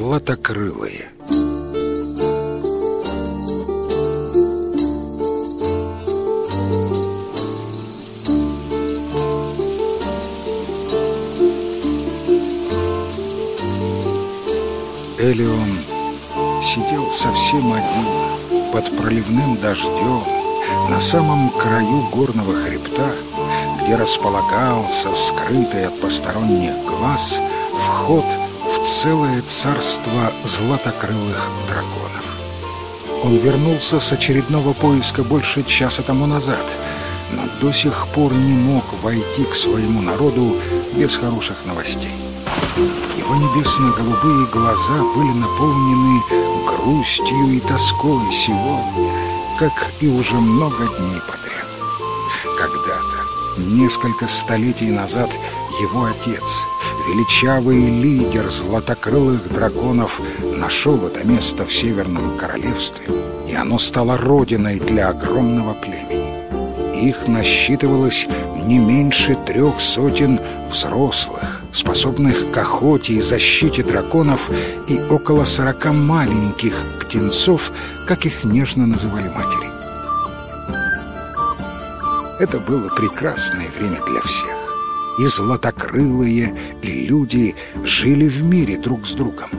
Златокрылые. Элион сидел совсем один под проливным дождем на самом краю горного хребта, где располагался скрытый от посторонних глаз вход целое царство златокрылых драконов. Он вернулся с очередного поиска больше часа тому назад, но до сих пор не мог войти к своему народу без хороших новостей. Его небесно-голубые глаза были наполнены грустью и тоской сегодня, как и уже много дней подряд. Когда-то, несколько столетий назад, его отец, величавый лидер златокрылых драконов, нашел это место в Северном Королевстве, и оно стало родиной для огромного племени. Их насчитывалось не меньше трех сотен взрослых, способных к охоте и защите драконов, и около сорока маленьких птенцов, как их нежно называли матери. Это было прекрасное время для всех. И златокрылые, и люди жили в мире друг с другом.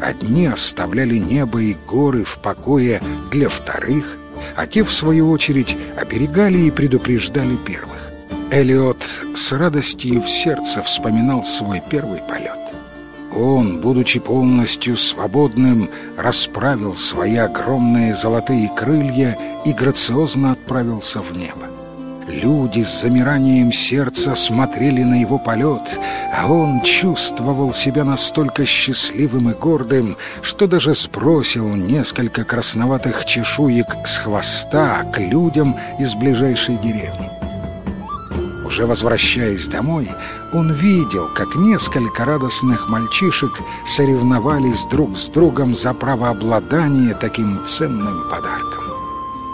Одни оставляли небо и горы в покое для вторых, а те, в свою очередь, оберегали и предупреждали первых. Элиот с радостью в сердце вспоминал свой первый полет. Он, будучи полностью свободным, расправил свои огромные золотые крылья и грациозно отправился в небо. Люди с замиранием сердца смотрели на его полет, а он чувствовал себя настолько счастливым и гордым, что даже сбросил несколько красноватых чешуек с хвоста к людям из ближайшей деревни. Уже возвращаясь домой, он видел, как несколько радостных мальчишек соревновались друг с другом за правообладание таким ценным подарком.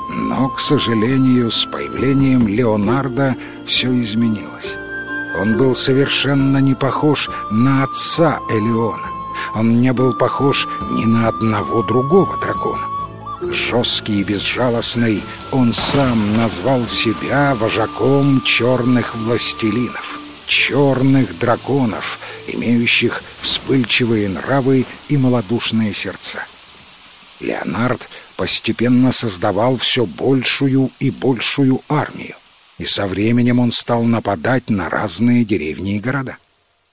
Но, к сожалению, с появлением Леонардо все изменилось. Он был совершенно не похож на отца Элеона. Он не был похож ни на одного другого дракона. Жесткий и безжалостный, он сам назвал себя вожаком черных властелинов, черных драконов, имеющих вспыльчивые нравы и малодушные сердца. Леонард постепенно создавал все большую и большую армию, и со временем он стал нападать на разные деревни и города.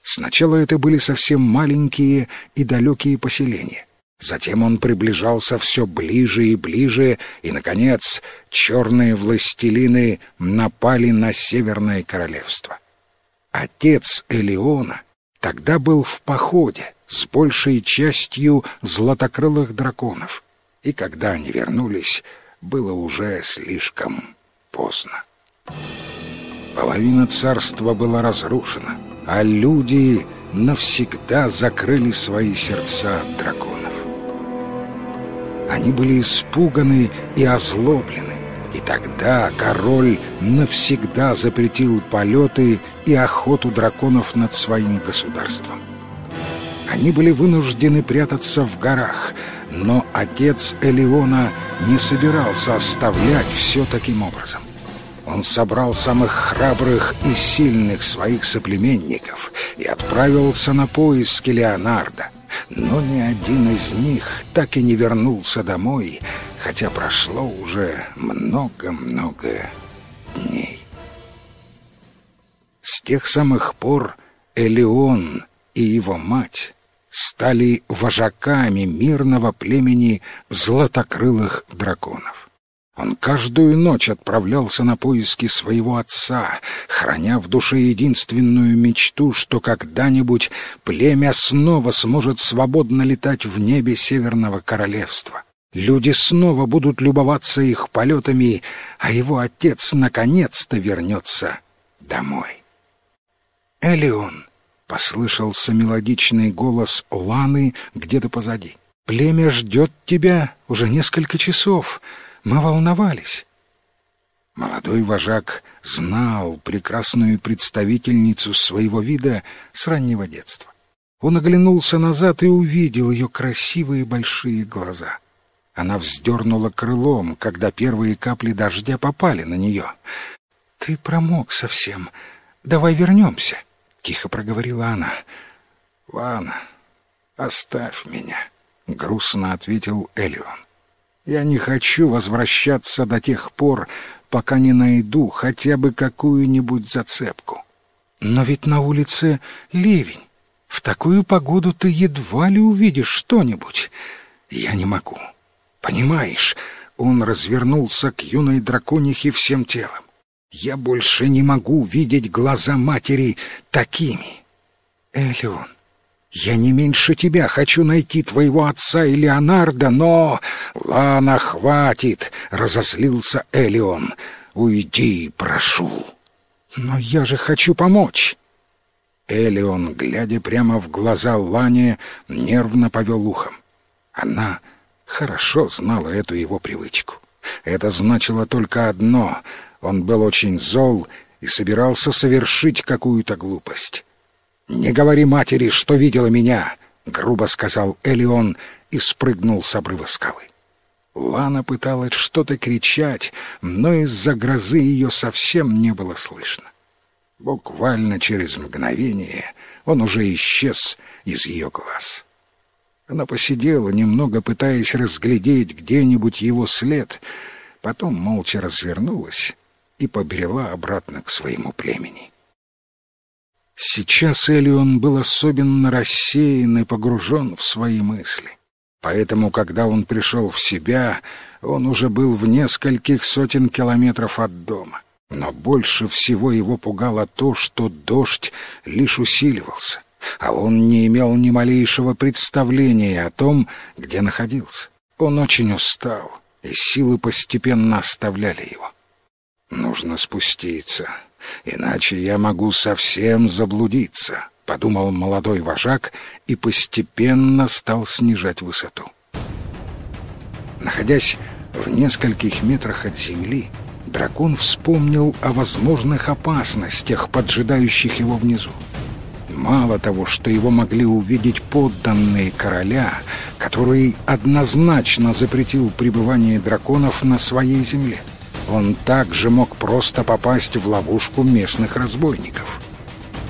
Сначала это были совсем маленькие и далекие поселения, Затем он приближался все ближе и ближе, и, наконец, черные властелины напали на Северное Королевство. Отец Элеона тогда был в походе с большей частью златокрылых драконов, и когда они вернулись, было уже слишком поздно. Половина царства была разрушена, а люди навсегда закрыли свои сердца от драконов. Они были испуганы и озлоблены. И тогда король навсегда запретил полеты и охоту драконов над своим государством. Они были вынуждены прятаться в горах, но отец Элеона не собирался оставлять все таким образом. Он собрал самых храбрых и сильных своих соплеменников и отправился на поиски Леонардо но ни один из них так и не вернулся домой, хотя прошло уже много-много дней. С тех самых пор Элеон и его мать стали вожаками мирного племени златокрылых драконов. Он каждую ночь отправлялся на поиски своего отца, храня в душе единственную мечту, что когда-нибудь племя снова сможет свободно летать в небе Северного Королевства. Люди снова будут любоваться их полетами, а его отец наконец-то вернется домой. «Элеон!» — послышался мелодичный голос Ланы где-то позади. «Племя ждет тебя уже несколько часов». Мы волновались. Молодой вожак знал прекрасную представительницу своего вида с раннего детства. Он оглянулся назад и увидел ее красивые большие глаза. Она вздернула крылом, когда первые капли дождя попали на нее. «Ты промок совсем. Давай вернемся», — тихо проговорила она. «Ладно, оставь меня», — грустно ответил Элион. «Я не хочу возвращаться до тех пор, пока не найду хотя бы какую-нибудь зацепку». «Но ведь на улице ливень. В такую погоду ты едва ли увидишь что-нибудь. Я не могу. Понимаешь, он развернулся к юной драконихе всем телом. Я больше не могу видеть глаза матери такими. Элеон, я не меньше тебя хочу найти твоего отца и Леонардо, но... Лана, хватит, разозлился Элеон. Уйди, прошу. Но я же хочу помочь. Элион, глядя прямо в глаза Лане, нервно повел ухом. Она хорошо знала эту его привычку. Это значило только одно — он был очень зол и собирался совершить какую-то глупость. «Не говори матери, что видела меня!» — грубо сказал Элион и спрыгнул с обрыва скалы. Лана пыталась что-то кричать, но из-за грозы ее совсем не было слышно. Буквально через мгновение он уже исчез из ее глаз. Она посидела, немного пытаясь разглядеть где-нибудь его след, потом молча развернулась и побрела обратно к своему племени. Сейчас Элион был особенно рассеян и погружен в свои мысли. Поэтому, когда он пришел в себя, он уже был в нескольких сотен километров от дома. Но больше всего его пугало то, что дождь лишь усиливался, а он не имел ни малейшего представления о том, где находился. Он очень устал, и силы постепенно оставляли его. «Нужно спуститься, иначе я могу совсем заблудиться», — подумал молодой вожак и постепенно стал снижать высоту. Находясь в нескольких метрах от земли, дракон вспомнил о возможных опасностях, поджидающих его внизу. Мало того, что его могли увидеть подданные короля, который однозначно запретил пребывание драконов на своей земле, он также мог просто попасть в ловушку местных разбойников.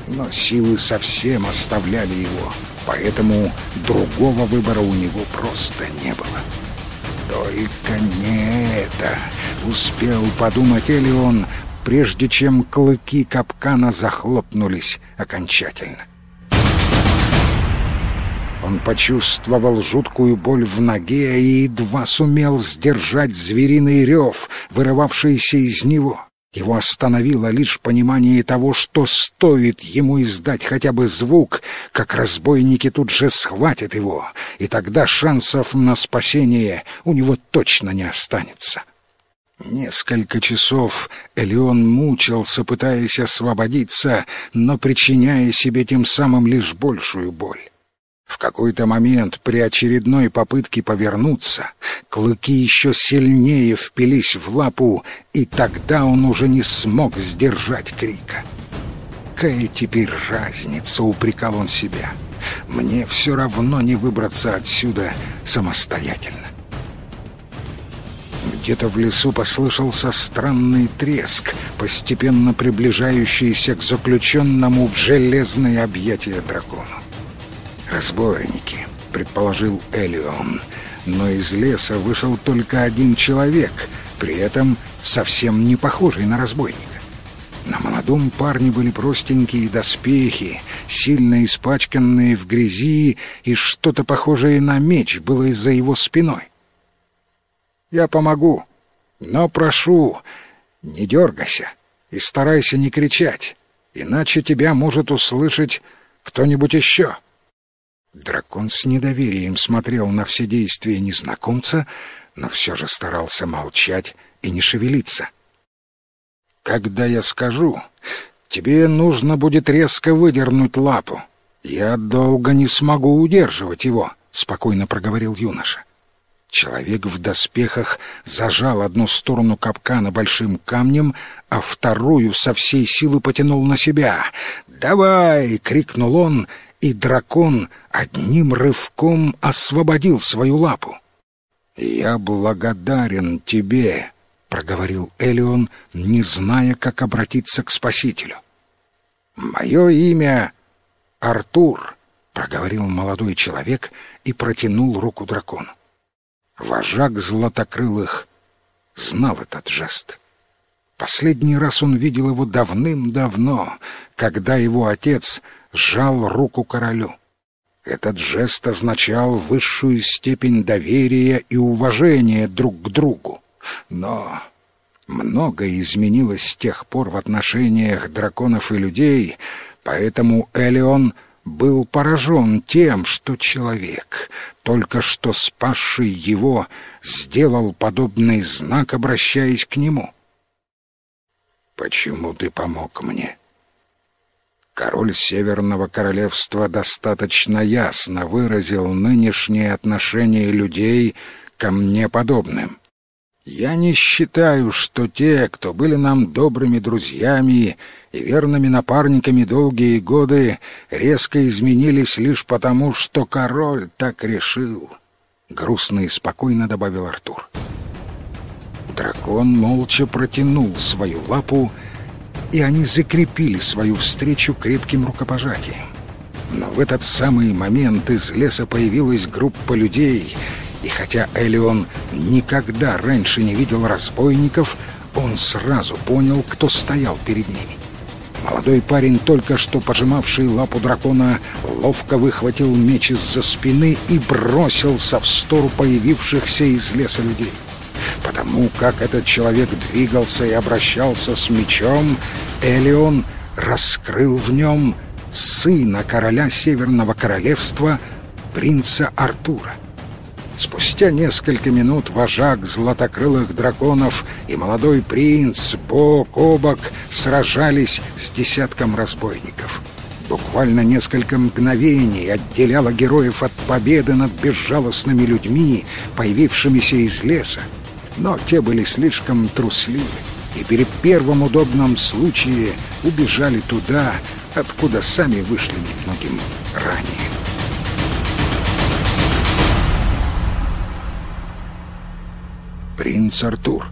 Но силы совсем оставляли его, поэтому другого выбора у него просто не было. Только не это, успел подумать Элион, прежде чем клыки капкана захлопнулись окончательно. Он почувствовал жуткую боль в ноге и едва сумел сдержать звериный рев, вырывавшийся из него. Его остановило лишь понимание того, что стоит ему издать хотя бы звук, как разбойники тут же схватят его, и тогда шансов на спасение у него точно не останется. Несколько часов Элеон мучился, пытаясь освободиться, но причиняя себе тем самым лишь большую боль. В какой-то момент при очередной попытке повернуться клыки еще сильнее впились в лапу, и тогда он уже не смог сдержать крика. «Какая теперь разница?» — упрекал он себя. «Мне все равно не выбраться отсюда самостоятельно». Где-то в лесу послышался странный треск, постепенно приближающийся к заключенному в железное объятие дракону. «Разбойники», — предположил Элион. Но из леса вышел только один человек, при этом совсем не похожий на разбойника. На молодом парне были простенькие доспехи, сильно испачканные в грязи, и что-то похожее на меч было из-за его спиной. «Я помогу, но прошу, не дергайся и старайся не кричать, иначе тебя может услышать кто-нибудь еще». Дракон с недоверием смотрел на все действия незнакомца, но все же старался молчать и не шевелиться. «Когда я скажу, тебе нужно будет резко выдернуть лапу. Я долго не смогу удерживать его», — спокойно проговорил юноша. Человек в доспехах зажал одну сторону капкана большим камнем, а вторую со всей силы потянул на себя. «Давай!» — крикнул он — и дракон одним рывком освободил свою лапу. «Я благодарен тебе», — проговорил Элион, не зная, как обратиться к Спасителю. «Мое имя Артур», — проговорил молодой человек и протянул руку дракону. Вожак златокрылых знал этот жест. Последний раз он видел его давным-давно, когда его отец сжал руку королю. Этот жест означал высшую степень доверия и уважения друг к другу. Но многое изменилось с тех пор в отношениях драконов и людей, поэтому Элеон был поражен тем, что человек, только что спасший его, сделал подобный знак, обращаясь к нему. «Почему ты помог мне?» Король Северного Королевства достаточно ясно выразил нынешнее отношение людей ко мне подобным. Я не считаю, что те, кто были нам добрыми друзьями и верными напарниками долгие годы, резко изменились лишь потому, что король так решил. Грустно и спокойно добавил Артур. Дракон молча протянул свою лапу, и они закрепили свою встречу крепким рукопожатием. Но в этот самый момент из леса появилась группа людей — и хотя Элион никогда раньше не видел разбойников, он сразу понял, кто стоял перед ними. Молодой парень, только что пожимавший лапу дракона, ловко выхватил меч из-за спины и бросился в сторону появившихся из леса людей. Потому как этот человек двигался и обращался с мечом, Элион раскрыл в нем сына короля Северного Королевства, принца Артура. Спустя несколько минут вожак златокрылых драконов и молодой принц бок о бок сражались с десятком разбойников. Буквально несколько мгновений отделяло героев от победы над безжалостными людьми, появившимися из леса. Но те были слишком трусливы и перед первым удобным случаем убежали туда, откуда сами вышли немногим ранее. «Принц Артур,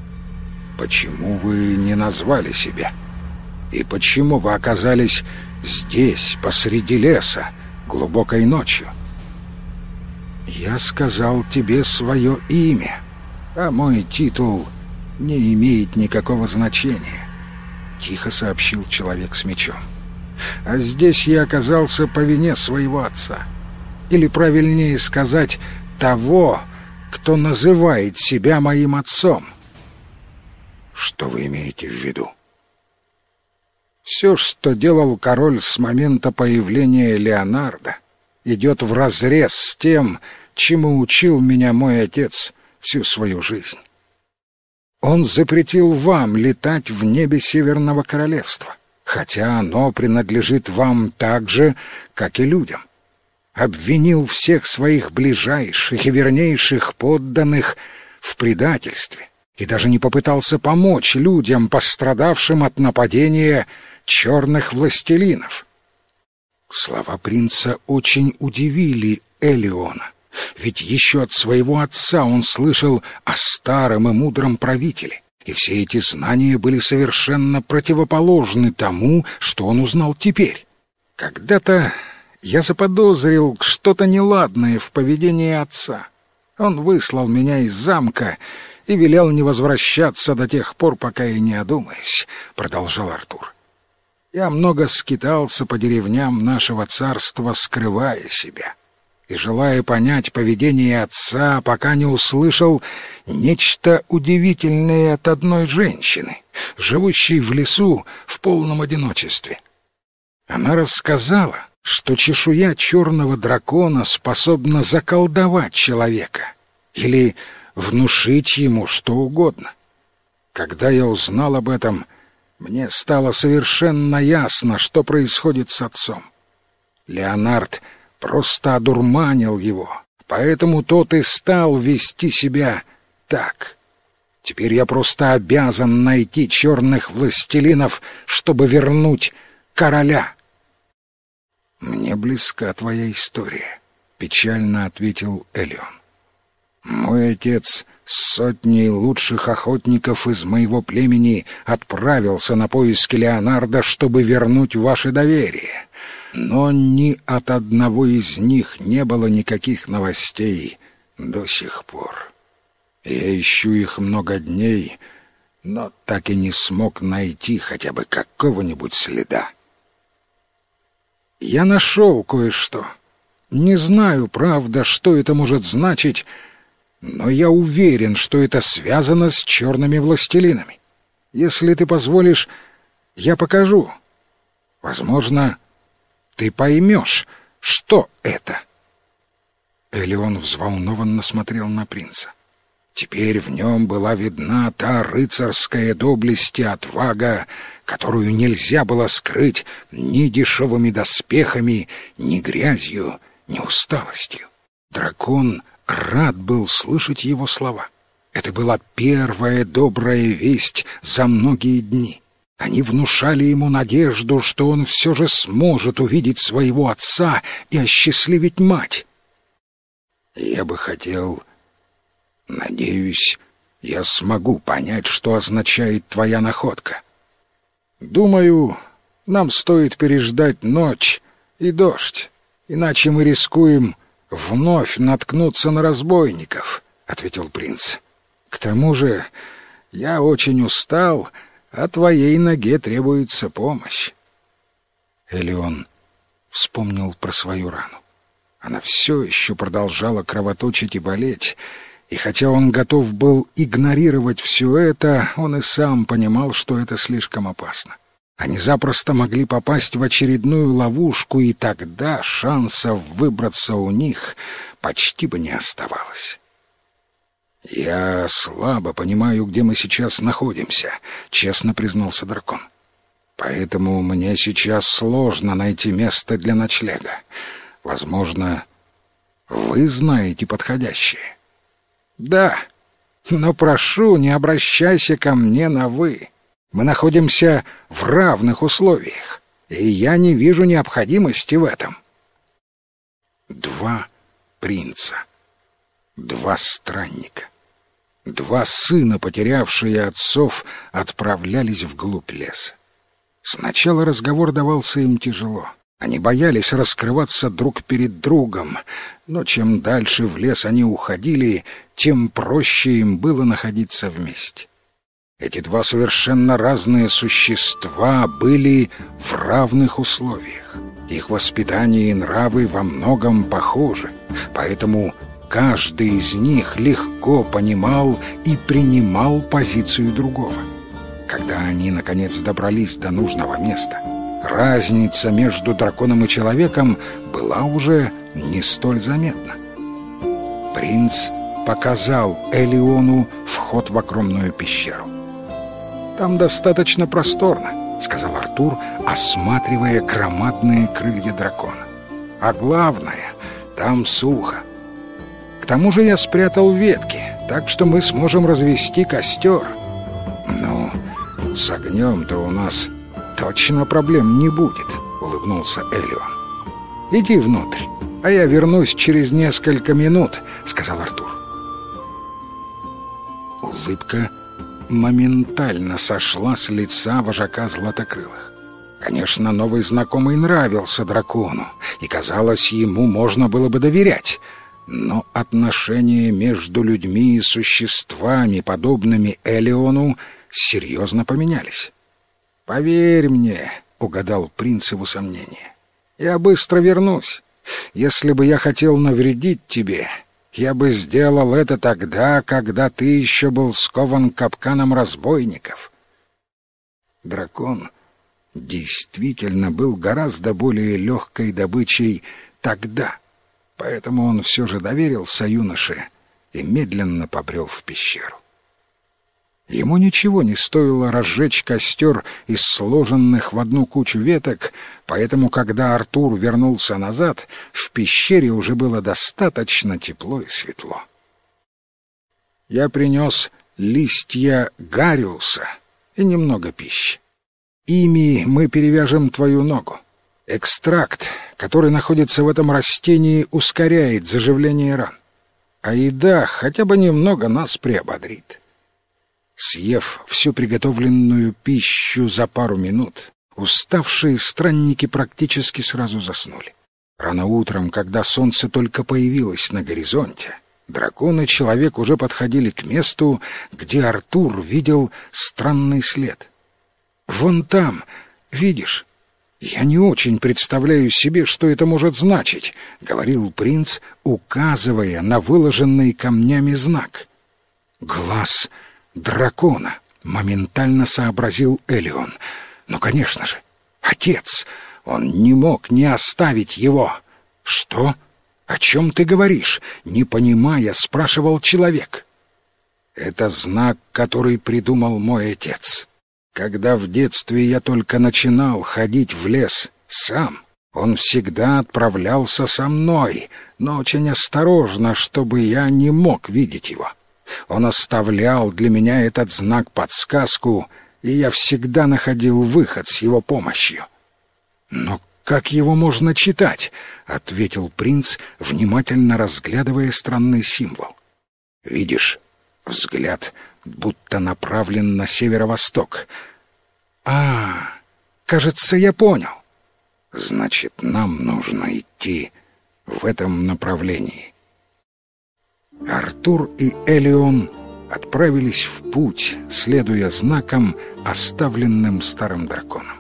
почему вы не назвали себя? И почему вы оказались здесь, посреди леса, глубокой ночью?» «Я сказал тебе свое имя, а мой титул не имеет никакого значения», — тихо сообщил человек с мечом. «А здесь я оказался по вине своего отца. Или, правильнее сказать, того, кто называет себя моим отцом. Что вы имеете в виду? Все, что делал король с момента появления Леонардо, идет вразрез с тем, чему учил меня мой отец всю свою жизнь. Он запретил вам летать в небе Северного Королевства, хотя оно принадлежит вам так же, как и людям обвинил всех своих ближайших и вернейших подданных в предательстве и даже не попытался помочь людям, пострадавшим от нападения черных властелинов. Слова принца очень удивили Элиона, ведь еще от своего отца он слышал о старом и мудром правителе, и все эти знания были совершенно противоположны тому, что он узнал теперь. Когда-то я заподозрил что-то неладное в поведении отца. Он выслал меня из замка и велел не возвращаться до тех пор, пока я не одумаюсь, — продолжал Артур. Я много скитался по деревням нашего царства, скрывая себя, и желая понять поведение отца, пока не услышал нечто удивительное от одной женщины, живущей в лесу в полном одиночестве. Она рассказала, что чешуя черного дракона способна заколдовать человека или внушить ему что угодно. Когда я узнал об этом, мне стало совершенно ясно, что происходит с отцом. Леонард просто одурманил его, поэтому тот и стал вести себя так. Теперь я просто обязан найти черных властелинов, чтобы вернуть короля». «Мне близка твоя история», — печально ответил Элион. «Мой отец с сотней лучших охотников из моего племени отправился на поиски Леонардо, чтобы вернуть ваше доверие. Но ни от одного из них не было никаких новостей до сих пор. Я ищу их много дней, но так и не смог найти хотя бы какого-нибудь следа. Я нашел кое-что. Не знаю, правда, что это может значить, но я уверен, что это связано с черными властелинами. Если ты позволишь, я покажу. Возможно, ты поймешь, что это. Элеон взволнованно смотрел на принца. Теперь в нем была видна та рыцарская доблесть и отвага, которую нельзя было скрыть ни дешевыми доспехами, ни грязью, ни усталостью. Дракон рад был слышать его слова. Это была первая добрая весть за многие дни. Они внушали ему надежду, что он все же сможет увидеть своего отца и осчастливить мать. «Я бы хотел Надеюсь, я смогу понять, что означает твоя находка. Думаю, нам стоит переждать ночь и дождь, иначе мы рискуем вновь наткнуться на разбойников, — ответил принц. К тому же я очень устал, а твоей ноге требуется помощь. Элеон вспомнил про свою рану. Она все еще продолжала кровоточить и болеть, и хотя он готов был игнорировать все это, он и сам понимал, что это слишком опасно. Они запросто могли попасть в очередную ловушку, и тогда шансов выбраться у них почти бы не оставалось. «Я слабо понимаю, где мы сейчас находимся», — честно признался дракон. «Поэтому мне сейчас сложно найти место для ночлега. Возможно, вы знаете подходящее». «Да, но прошу, не обращайся ко мне на «вы». Мы находимся в равных условиях, и я не вижу необходимости в этом». Два принца, два странника, два сына, потерявшие отцов, отправлялись вглубь леса. Сначала разговор давался им тяжело. Они боялись раскрываться друг перед другом, но чем дальше в лес они уходили, тем проще им было находиться вместе. Эти два совершенно разные существа были в равных условиях. Их воспитание и нравы во многом похожи, поэтому каждый из них легко понимал и принимал позицию другого. Когда они, наконец, добрались до нужного места — разница между драконом и человеком была уже не столь заметна. Принц показал Элиону вход в огромную пещеру. «Там достаточно просторно», — сказал Артур, осматривая громадные крылья дракона. «А главное, там сухо. К тому же я спрятал ветки, так что мы сможем развести костер. Ну, с огнем-то у нас «Точно проблем не будет», — улыбнулся Элион. «Иди внутрь, а я вернусь через несколько минут», — сказал Артур. Улыбка моментально сошла с лица вожака Златокрылых. Конечно, новый знакомый нравился дракону, и, казалось, ему можно было бы доверять. Но отношения между людьми и существами, подобными Элеону, серьезно поменялись. «Поверь мне», — угадал принц его сомнение, — «я быстро вернусь. Если бы я хотел навредить тебе, я бы сделал это тогда, когда ты еще был скован капканом разбойников». Дракон действительно был гораздо более легкой добычей тогда, поэтому он все же доверился юноше и медленно побрел в пещеру. Ему ничего не стоило разжечь костер из сложенных в одну кучу веток, поэтому, когда Артур вернулся назад, в пещере уже было достаточно тепло и светло. Я принес листья гариуса и немного пищи. Ими мы перевяжем твою ногу. Экстракт, который находится в этом растении, ускоряет заживление ран. А еда хотя бы немного нас приободрит. Съев всю приготовленную пищу за пару минут, уставшие странники практически сразу заснули. Рано утром, когда солнце только появилось на горизонте, дракон и человек уже подходили к месту, где Артур видел странный след. «Вон там, видишь?» «Я не очень представляю себе, что это может значить», — говорил принц, указывая на выложенный камнями знак. «Глаз дракона», — моментально сообразил Элион. «Ну, конечно же, отец, он не мог не оставить его». «Что? О чем ты говоришь?» — не понимая, спрашивал человек. «Это знак, который придумал мой отец». Когда в детстве я только начинал ходить в лес сам, он всегда отправлялся со мной, но очень осторожно, чтобы я не мог видеть его. Он оставлял для меня этот знак-подсказку, и я всегда находил выход с его помощью. «Но как его можно читать?» — ответил принц, внимательно разглядывая странный символ. «Видишь, взгляд будто направлен на северо-восток. А, кажется, я понял. Значит, нам нужно идти в этом направлении. Артур и Элион отправились в путь, следуя знакам, оставленным старым драконом.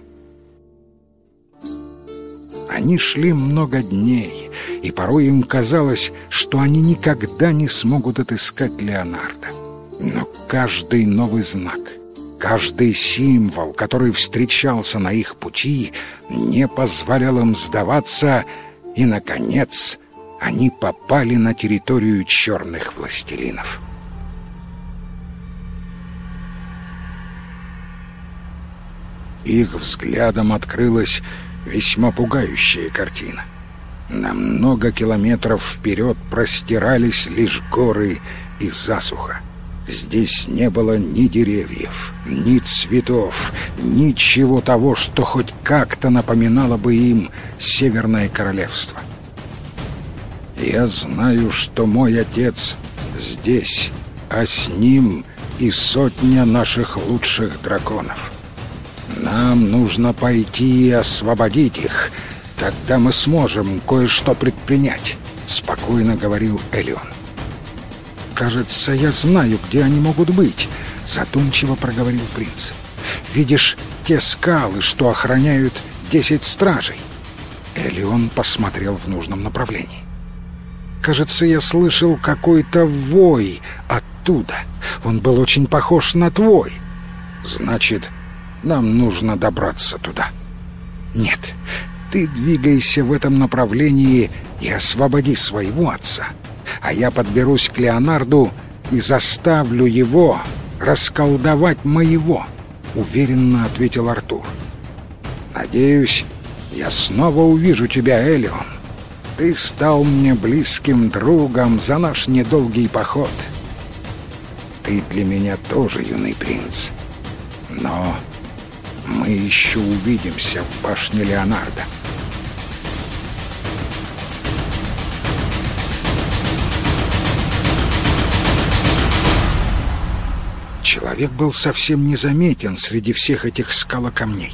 Они шли много дней, и порой им казалось, что они никогда не смогут отыскать Леонардо. Но каждый новый знак, каждый символ, который встречался на их пути, не позволял им сдаваться, и, наконец, они попали на территорию черных властелинов. Их взглядом открылась весьма пугающая картина. На много километров вперед простирались лишь горы и засуха. Здесь не было ни деревьев, ни цветов, ничего того, что хоть как-то напоминало бы им Северное Королевство. Я знаю, что мой отец здесь, а с ним и сотня наших лучших драконов. Нам нужно пойти и освободить их, тогда мы сможем кое-что предпринять, спокойно говорил Элион. «Кажется, я знаю, где они могут быть», — задумчиво проговорил принц. «Видишь те скалы, что охраняют десять стражей?» Элион посмотрел в нужном направлении. «Кажется, я слышал какой-то вой оттуда. Он был очень похож на твой. Значит, нам нужно добраться туда». «Нет, ты двигайся в этом направлении и освободи своего отца а я подберусь к Леонарду и заставлю его расколдовать моего», — уверенно ответил Артур. «Надеюсь, я снова увижу тебя, Элион. Ты стал мне близким другом за наш недолгий поход. Ты для меня тоже юный принц. Но мы еще увидимся в башне Леонардо». Человек был совсем незаметен среди всех этих скалокамней.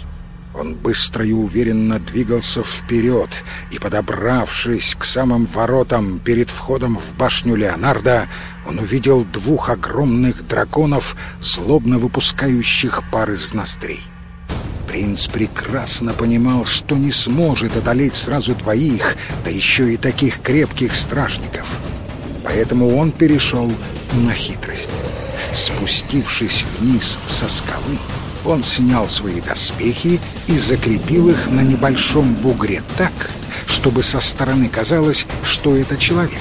Он быстро и уверенно двигался вперед, и, подобравшись к самым воротам перед входом в башню Леонардо, он увидел двух огромных драконов, злобно выпускающих пар из ноздрей. Принц прекрасно понимал, что не сможет одолеть сразу двоих, да еще и таких крепких стражников. Поэтому он перешел на хитрость. Спустившись вниз со скалы, он снял свои доспехи и закрепил их на небольшом бугре так, чтобы со стороны казалось, что это человек.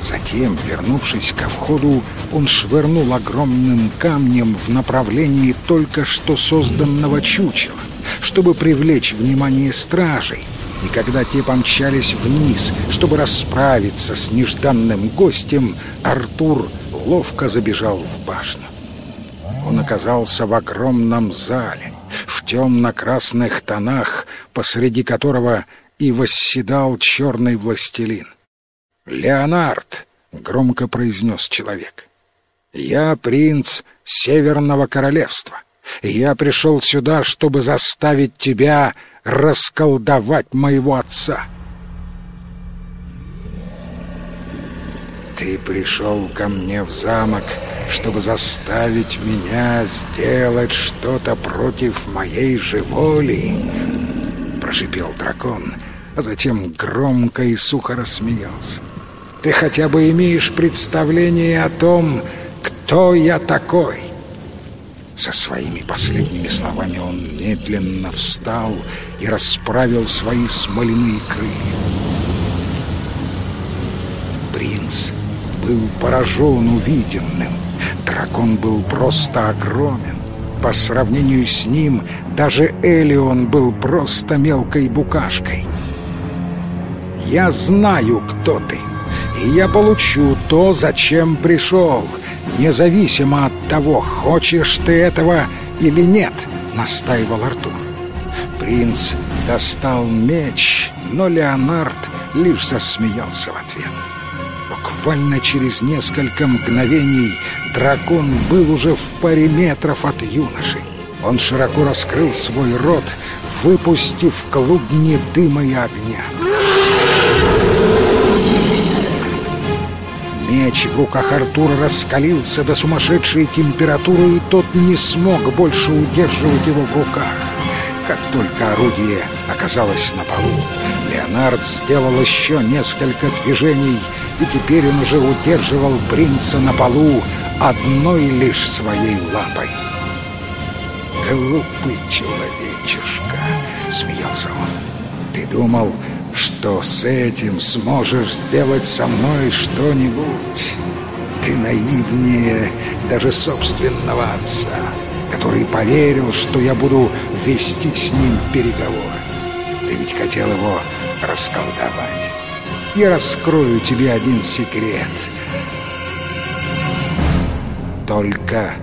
Затем, вернувшись ко входу, он швырнул огромным камнем в направлении только что созданного чучела, чтобы привлечь внимание стражей, и когда те помчались вниз, чтобы расправиться с нежданным гостем, Артур ловко забежал в башню. Он оказался в огромном зале, в темно-красных тонах, посреди которого и восседал черный властелин. «Леонард!» — громко произнес человек. «Я принц Северного Королевства, я пришел сюда, чтобы заставить тебя расколдовать моего отца». «Ты пришел ко мне в замок, чтобы заставить меня сделать что-то против моей же воли?» Прошипел дракон, а затем громко и сухо рассмеялся. Ты хотя бы имеешь представление о том, кто я такой?» Со своими последними словами он медленно встал и расправил свои смоляные крылья. Принц был поражен увиденным. Дракон был просто огромен. По сравнению с ним даже Элион был просто мелкой букашкой. «Я знаю, кто ты», и я получу то, зачем пришел, независимо от того, хочешь ты этого или нет», — настаивал Артур. Принц достал меч, но Леонард лишь засмеялся в ответ. Буквально через несколько мгновений дракон был уже в паре метров от юноши. Он широко раскрыл свой рот, выпустив клубни дыма и огня. Меч в руках Артура раскалился до сумасшедшей температуры, и тот не смог больше удерживать его в руках. Как только орудие оказалось на полу, Леонард сделал еще несколько движений, и теперь он уже удерживал принца на полу одной лишь своей лапой. «Глупый человечишка!» — смеялся он. «Ты думал, что с этим сможешь сделать со мной что-нибудь. Ты наивнее даже собственного отца, который поверил, что я буду вести с ним переговоры. Ты ведь хотел его расколдовать. Я раскрою тебе один секрет. Только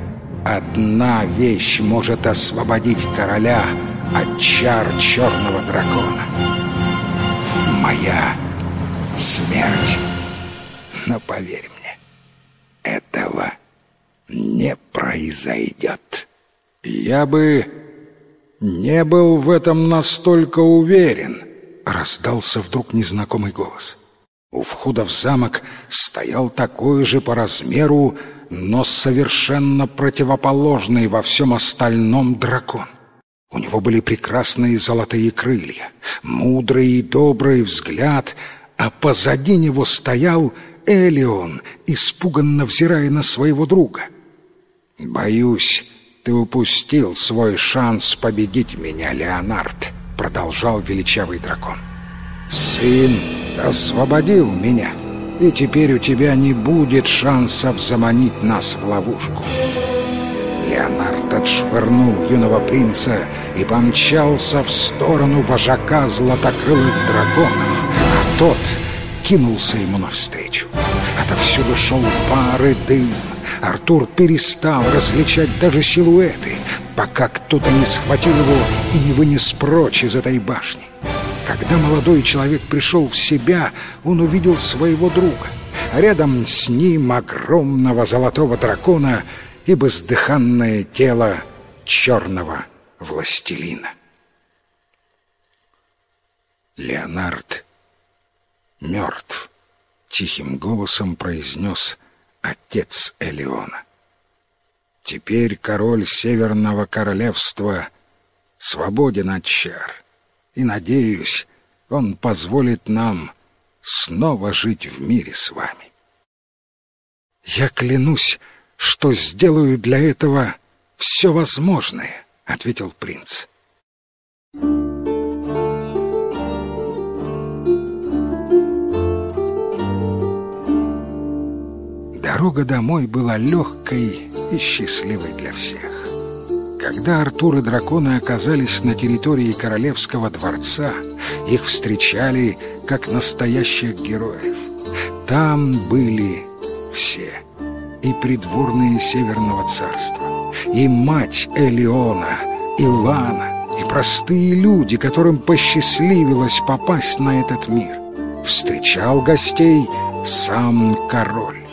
одна вещь может освободить короля от чар черного дракона моя смерть. Но поверь мне, этого не произойдет. Я бы не был в этом настолько уверен, раздался вдруг незнакомый голос. У входа в замок стоял такой же по размеру, но совершенно противоположный во всем остальном дракон. У него были прекрасные золотые крылья, мудрый и добрый взгляд, а позади него стоял Элион, испуганно взирая на своего друга. «Боюсь, ты упустил свой шанс победить меня, Леонард», — продолжал величавый дракон. «Сын освободил меня, и теперь у тебя не будет шансов заманить нас в ловушку». Леонард отшвырнул юного принца и помчался в сторону вожака златокрылых драгонов, а тот кинулся ему навстречу. Отовсюду шел пар и дым. Артур перестал различать даже силуэты, пока кто-то не схватил его и не вынес прочь из этой башни. Когда молодой человек пришел в себя, он увидел своего друга. Рядом с ним огромного золотого дракона — и бездыханное тело черного властелина. Леонард мертв, тихим голосом произнес отец Элеона. Теперь король Северного Королевства свободен от чар, и, надеюсь, он позволит нам снова жить в мире с вами. Я клянусь, что сделаю для этого все возможное», — ответил принц. Дорога домой была легкой и счастливой для всех. Когда Артур и драконы оказались на территории королевского дворца, их встречали как настоящих героев. Там были все и придворные Северного царства, и мать Элеона, и Лана, и простые люди, которым посчастливилось попасть на этот мир. Встречал гостей сам король.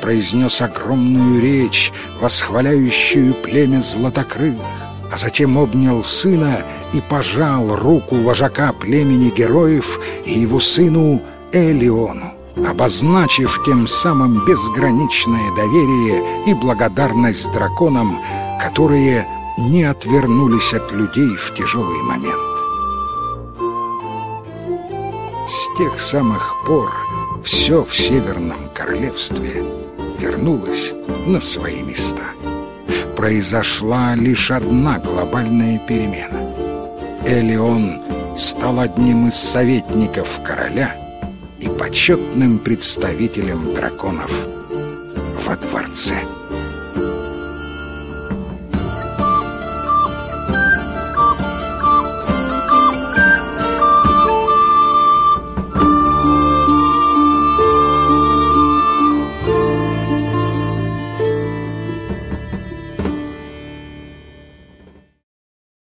Произнес огромную речь, восхваляющую племя златокрылых, а затем обнял сына и пожал руку вожака племени героев и его сыну Элиону, обозначив тем самым безграничное доверие и благодарность драконам, которые не отвернулись от людей в тяжелый момент. С тех самых пор все в Северном Королевстве вернулось на свои места. Произошла лишь одна глобальная перемена. Элеон стал одним из советников короля и почетным представителем драконов во дворце.